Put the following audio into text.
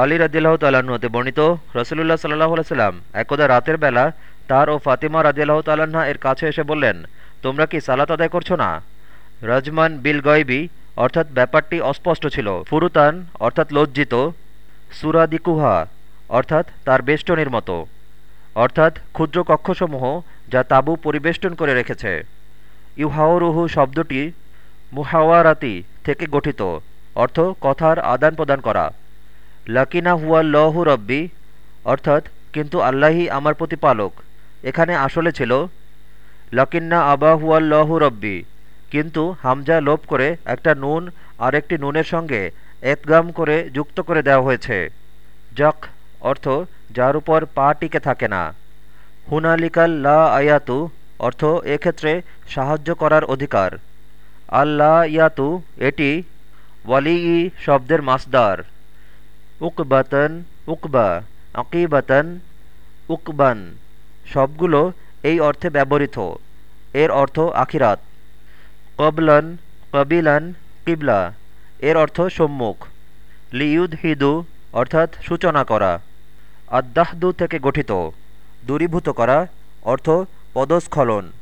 আলী রাদিল্লাহ তাল্লাহতে বর্ণিত রসুল্লাহ সাল্লাহ সাল্লাম একদা রাতের বেলা তার ও ফাতিমা রাজিয়াল্লাহ তাল্লাহা এর কাছে এসে বললেন, তোমরা কি সালাত আদায় করছ না? রজমান বিল গয়বি, অর্থাৎ ব্যাপারটি অস্পষ্ট ছিল। ফুরুতান, অর্থাৎ লজ্জিত সুরাদিকুহা অর্থাৎ তার বেষ্টনীর মতো, অর্থাৎ ক্ষুদ্র কক্ষসমূহ যা তাবু পরিবেষ্টন করে রেখেছে। ইউহাওরুহু শব্দটি মুহাওয়ারাতি থেকে গঠিত, অর্থ কথার আদান প্রদান করা। লাকিনা হুয়া লহু রব্বি, অর্থাৎ কিন্তু আল্লাহি আমার প্রতিপালক। এখানে আসলে ছিল, লাকিন্না আবা হুয়া লহু রব্বি, কিন্তু হামজা লোপ করে একটা নুন আর একটি নুনের সঙ্গে একগাম করে যুক্ত করে দেওয়া হয়েছে। জক অর্থ যার উপর পা টিকে থাকে না। হুনালিকাল লা আয়াতু, অর্থ এক্ষেত্রে সাহায্য করার অধিকার। আল্লা ইয়াতু, এটি ওয়ালি শব্দের মাসদার। উকবাতন উকবা, আকিবাতন উকবান। সবগুলো এই অর্থে ব্যবহৃত। এর অর্থ আখিরাত। কবলন, কবিলান, কিবলা। এর অর্থ সম্মুখ। লিউদ হিদু অর্থাৎ সূচনা করা। আদাহদু থেকে গঠিত। দূরীভূত করা অর্থ পদস্খলন।